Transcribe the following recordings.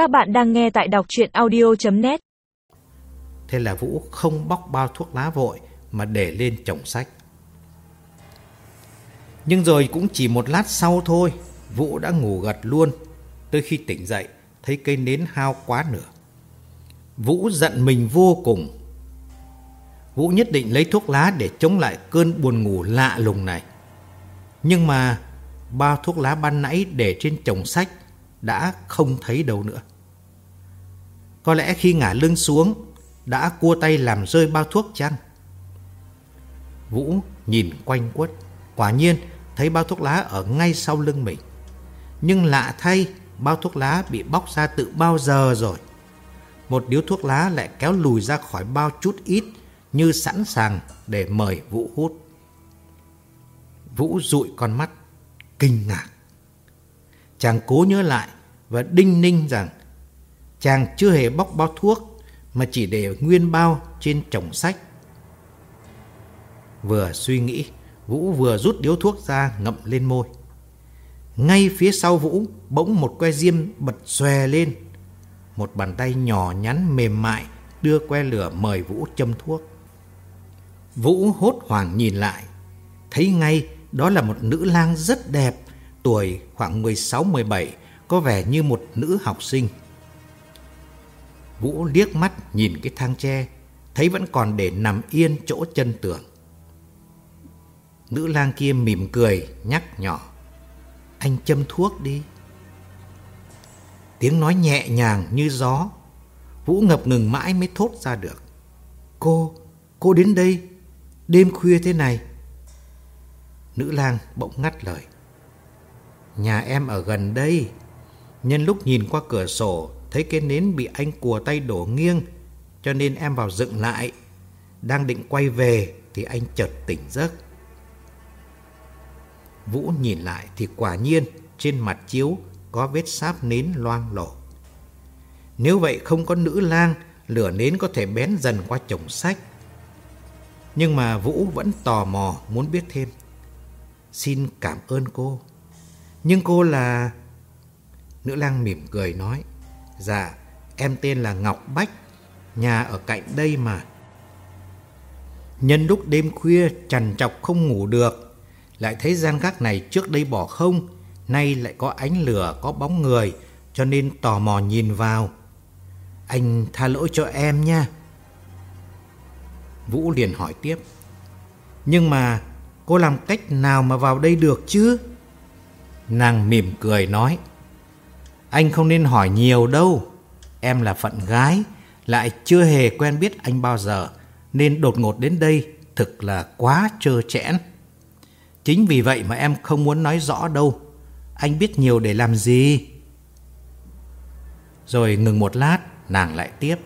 Các bạn đang nghe tại đọc chuyện audio.net Thế là Vũ không bóc bao thuốc lá vội mà để lên chồng sách. Nhưng rồi cũng chỉ một lát sau thôi, Vũ đã ngủ gật luôn. Tới khi tỉnh dậy, thấy cây nến hao quá nửa. Vũ giận mình vô cùng. Vũ nhất định lấy thuốc lá để chống lại cơn buồn ngủ lạ lùng này. Nhưng mà bao thuốc lá ban nãy để trên chồng sách đã không thấy đâu nữa. Có lẽ khi ngả lưng xuống đã cua tay làm rơi bao thuốc chăng? Vũ nhìn quanh quất, quả nhiên thấy bao thuốc lá ở ngay sau lưng mình. Nhưng lạ thay, bao thuốc lá bị bóc ra từ bao giờ rồi. Một điếu thuốc lá lại kéo lùi ra khỏi bao chút ít như sẵn sàng để mời Vũ hút. Vũ dụi con mắt, kinh ngạc. Chàng cố nhớ lại và đinh ninh rằng chàng chưa hề bóc bao thuốc mà chỉ để nguyên bao trên chồng sách. Vừa suy nghĩ, Vũ vừa rút điếu thuốc ra ngậm lên môi. Ngay phía sau Vũ bỗng một que diêm bật xòe lên. Một bàn tay nhỏ nhắn mềm mại đưa que lửa mời Vũ châm thuốc. Vũ hốt hoảng nhìn lại, thấy ngay đó là một nữ lang rất đẹp, tuổi khoảng 16-17, có vẻ như một nữ học sinh. Vũ liếc mắt nhìn cái thang tre, thấy vẫn còn để nằm yên chỗ chân tường. Nữ lang kia mỉm cười, nhắc nhỏ. Anh châm thuốc đi. Tiếng nói nhẹ nhàng như gió. Vũ ngập ngừng mãi mới thốt ra được. Cô, cô đến đây, đêm khuya thế này. Nữ lang bỗng ngắt lời. Nhà em ở gần đây. Nhân lúc nhìn qua cửa sổ, thấy cái nến bị anh cùa tay đổ nghiêng, cho nên em vào dựng lại. Đang định quay về thì anh chợt tỉnh giấc. Vũ nhìn lại thì quả nhiên trên mặt chiếu có vết sáp nến loang lổ. Nếu vậy không có nữ lang, lửa nến có thể bén dần qua chồng sách. Nhưng mà Vũ vẫn tò mò muốn biết thêm. Xin cảm ơn cô. Nhưng cô là... Nữ lang mỉm cười nói. Dạ, em tên là Ngọc Bách, nhà ở cạnh đây mà. Nhân lúc đêm khuya trằn trọc không ngủ được, lại thấy gian gác này trước đây bỏ không, nay lại có ánh lửa, có bóng người, cho nên tò mò nhìn vào. Anh tha lỗi cho em nha. Vũ liền hỏi tiếp. Nhưng mà cô làm cách nào mà vào đây được chứ? Nàng mỉm cười nói. Anh không nên hỏi nhiều đâu. Em là phận gái, lại chưa hề quen biết anh bao giờ, nên đột ngột đến đây thực là quá trơ trẽn. Chính vì vậy mà em không muốn nói rõ đâu. Anh biết nhiều để làm gì? Rồi ngừng một lát, nàng lại tiếp.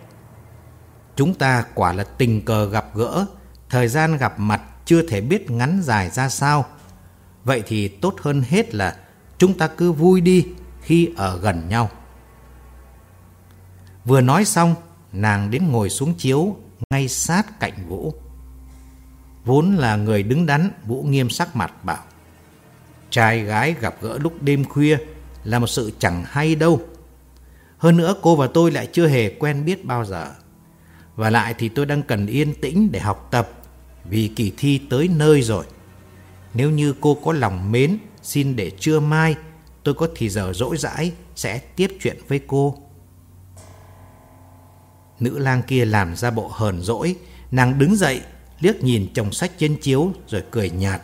Chúng ta quả là tình cờ gặp gỡ, thời gian gặp mặt chưa thể biết ngắn dài ra sao. Vậy thì tốt hơn hết là chúng ta cứ vui đi khi ở gần nhau. Vừa nói xong, nàng đến ngồi xuống chiếu ngay sát cạnh Vũ. Vốn là người đứng đắn, Vũ nghiêm sắc mặt bảo. Trai gái gặp gỡ lúc đêm khuya là một sự chẳng hay đâu. Hơn nữa cô và tôi lại chưa hề quen biết bao giờ. Và lại thì tôi đang cần yên tĩnh để học tập vì kỳ thi tới nơi rồi. Nếu như cô có lòng mến, xin để trưa mai tôi có thì giờ rỗi rãi sẽ tiếp chuyện với cô. Nữ lang kia làm ra bộ hờn dỗi, nàng đứng dậy, liếc nhìn chồng sách trên chiếu rồi cười nhạt.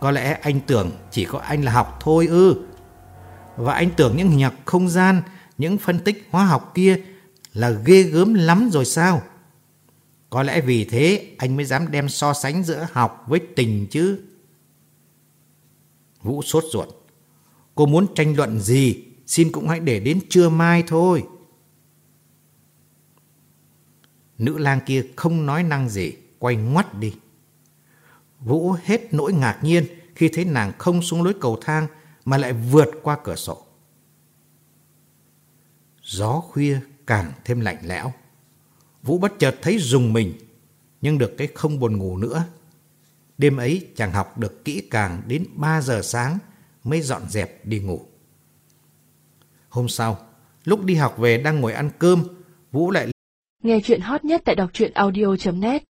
có lẽ anh tưởng chỉ có anh là học thôi ư. Và anh tưởng những nhạc không gian, những phân tích hóa học kia là ghê gớm lắm rồi sao? Có lẽ vì thế anh mới dám đem so sánh giữa học với tình chứ. Vũ sốt ruột. Cô muốn tranh luận gì, xin cũng hãy để đến trưa mai thôi. Nữ lang kia không nói năng gì, quay ngoắt đi. Vũ hết nỗi ngạc nhiên khi thấy nàng không xuống lối cầu thang mà lại vượt qua cửa sổ. Gió khuya càng thêm lạnh lẽo. Vũ bất chợt thấy rùng mình, nhưng được cái không buồn ngủ nữa. Đêm ấy chàng học được kỹ càng đến 3 giờ sáng mới dọn dẹp đi ngủ. Hôm sau, Lúc đi học về đang ngồi ăn cơm, Vũ lại Nghe chuyện hot nhất tại đọc truyện audio.net